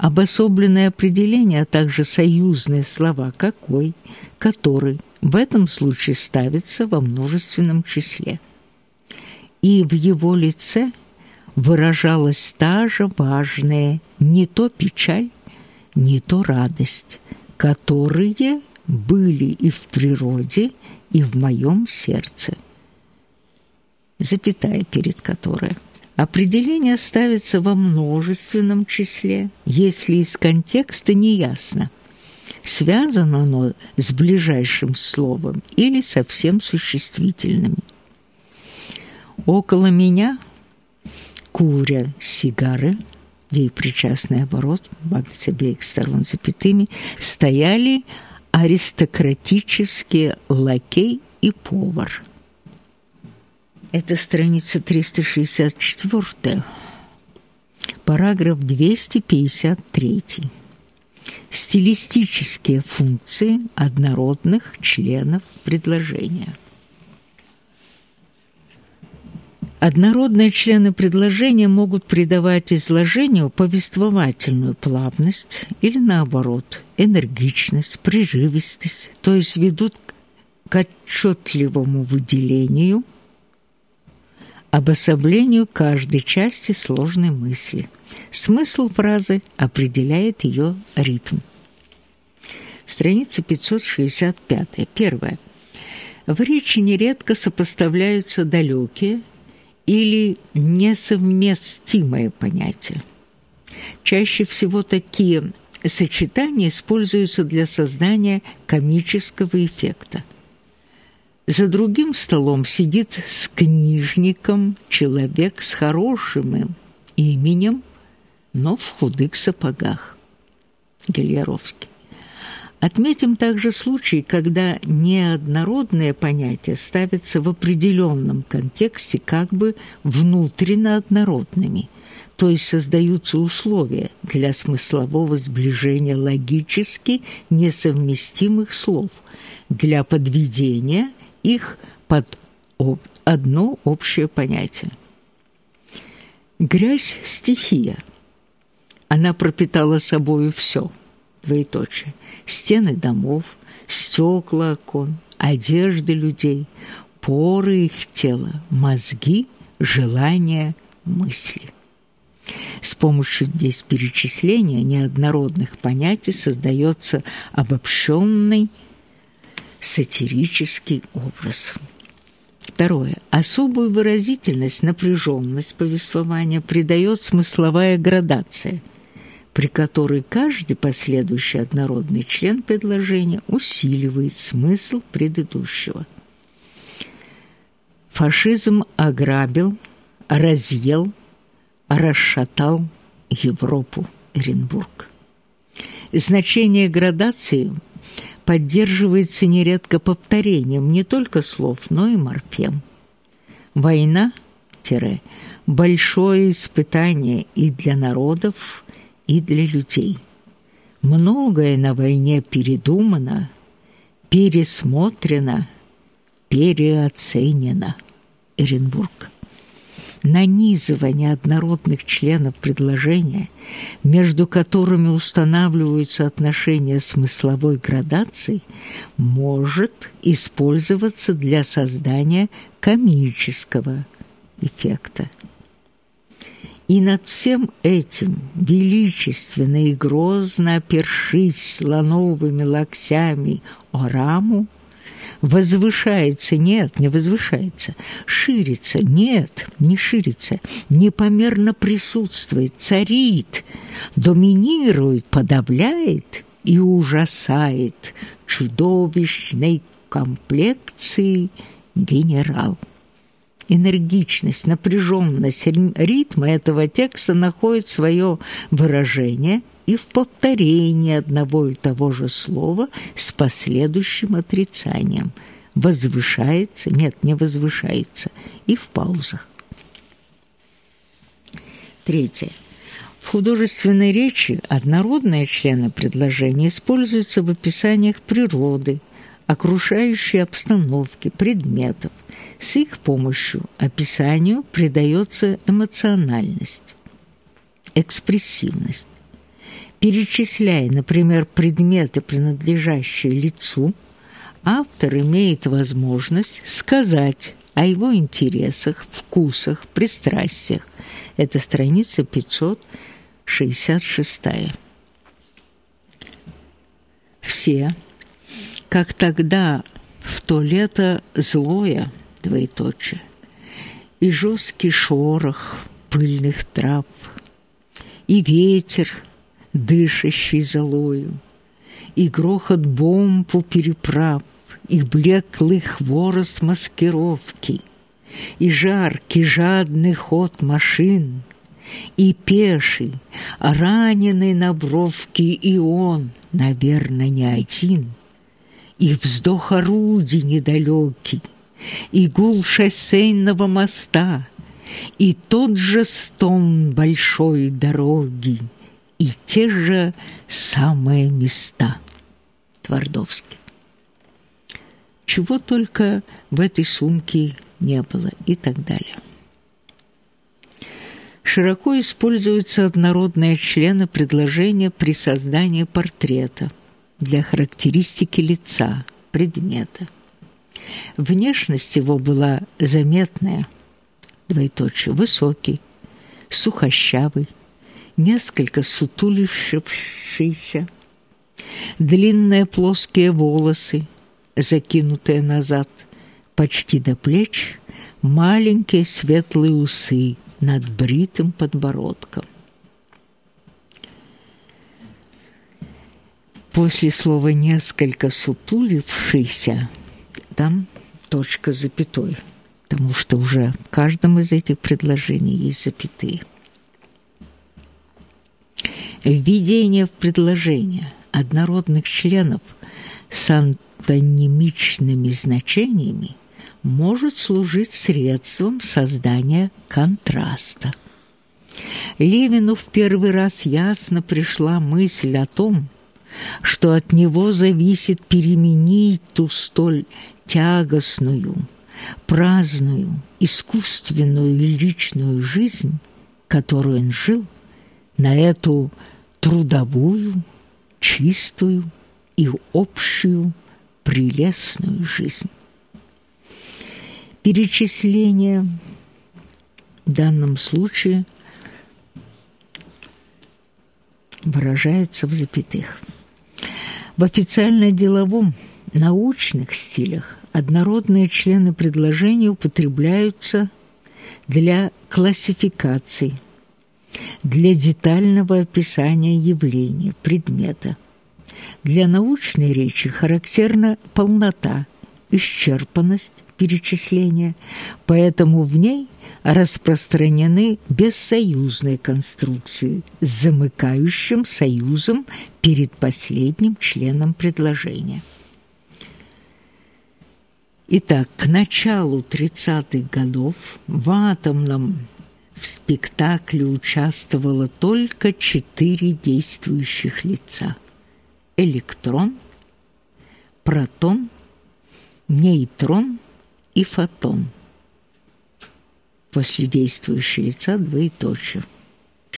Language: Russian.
Обособленные определения, а также союзные слова «какой», «который» в этом случае ставится во множественном числе. И в его лице выражалась та же важная не то печаль, не то радость, которые были и в природе, и в моем сердце. Запятая перед которой. Определение ставится во множественном числе, если из контекста не ясно, связано оно с ближайшим словом или со всем существительными. Около меня, куря сигары, где и причастный оборот, с обеих сторон запятыми, стояли аристократические лакей и повар – это страница 364, параграф 253. Стилистические функции однородных членов предложения. Однородные члены предложения могут придавать изложению повествовательную плавность или, наоборот, энергичность, прерывистость, то есть ведут к отчетливому выделению – обособлению каждой части сложной мысли. Смысл фразы определяет ее ритм. Страница 565. Первое. В речи нередко сопоставляются далекие или несовместимые понятия. Чаще всего такие сочетания используются для создания комического эффекта. За другим столом сидит с книжником человек с хорошим именем, но в худых сапогах. Гелеровский. Отметим также случай, когда неоднородные понятия ставятся в определенном контексте как бы внутренно однородными, то есть создаются условия для смыслового сближения логически несовместимых слов, для подведения их под одно общее понятие. Грязь – стихия. Она пропитала собою все, двоеточие. Стены домов, стекла окон, одежды людей, поры их тела, мозги, желания, мысли. С помощью здесь перечисления неоднородных понятий создается обобщенный сатирический образ. Второе. Особую выразительность, напряженность повествования придает смысловая градация, при которой каждый последующий однородный член предложения усиливает смысл предыдущего. Фашизм ограбил, разъел, расшатал Европу, Оренбург. Значение градации – поддерживается нередко повторением не только слов, но и морфем. Война – большое испытание и для народов, и для людей. Многое на войне передумано, пересмотрено, переоценено. Эренбург нанизывание однородных членов предложения, между которыми устанавливаются отношения смысловой градации, может использоваться для создания комического эффекта. И над всем этим, величественно и грозно опершись слоновыми локтями о раму, возвышается, нет, не возвышается, ширится, нет, не ширится, непомерно присутствует, царит, доминирует, подавляет и ужасает чудовищной комплекции генерал. Энергичность, напряженность ритма этого текста находит свое выражение – и в повторении одного и того же слова с последующим отрицанием. Возвышается, нет, не возвышается, и в паузах. Третье. В художественной речи однородные члены предложения используются в описаниях природы, окружающей обстановки, предметов. С их помощью описанию придается эмоциональность, экспрессивность Перечисляя, например, предметы, принадлежащие лицу, автор имеет возможность сказать о его интересах, вкусах, пристрастиях. Это страница 566. Все, как тогда в то лето злое, двоеточие, и жесткий шорох пыльных трав, и ветер, дышащий золою, и грохот бомб у переправ, и блеклый хворост маскировки, и жаркий жадный ход машин, и пеший, раненый на бровке, и он, наверное, не один, и вздох орудий недалекий, и гул шоссейного моста, и тот же стон большой дороги, и те же самые места. Твардовский чего только в этой сумке не было и так далее. Широко используются однородные члены предложения при создании портрета для характеристики лица, предмета. Внешность его была заметная, двоеточие, высокий, сухощавый, несколько сутулившийся, длинные плоские волосы, закинутые назад почти до плеч, маленькие светлые усы над бритым подбородком. После слова «несколько сутулившийся» там точка запятой, потому что уже в каждом из этих предложений есть запятые. Введение в предложение однородных членов с антонимичными значениями может служить средством создания контраста. Левину в первый раз ясно пришла мысль о том, что от него зависит переменить ту столь тягостную, праздную, искусственную и личную жизнь, которую он жил, на эту трудовую, чистую и общую прелестную жизнь. Перечисление в данном случае выражается в запятых. В официально-деловом научных стилях однородные члены предложения употребляются для классификации, для детального описания явления, предмета – для научной речи характерна полнота, исчерпанность перечисления, поэтому в ней распространены бессоюзные конструкции с замыкающим союзом перед последним членом предложения. Итак, к началу 30-х годов в атомном в спектакле участвовало только четыре действующих лица – электрон, протон, нейтрон и фотон. После действующего лица двоеточие.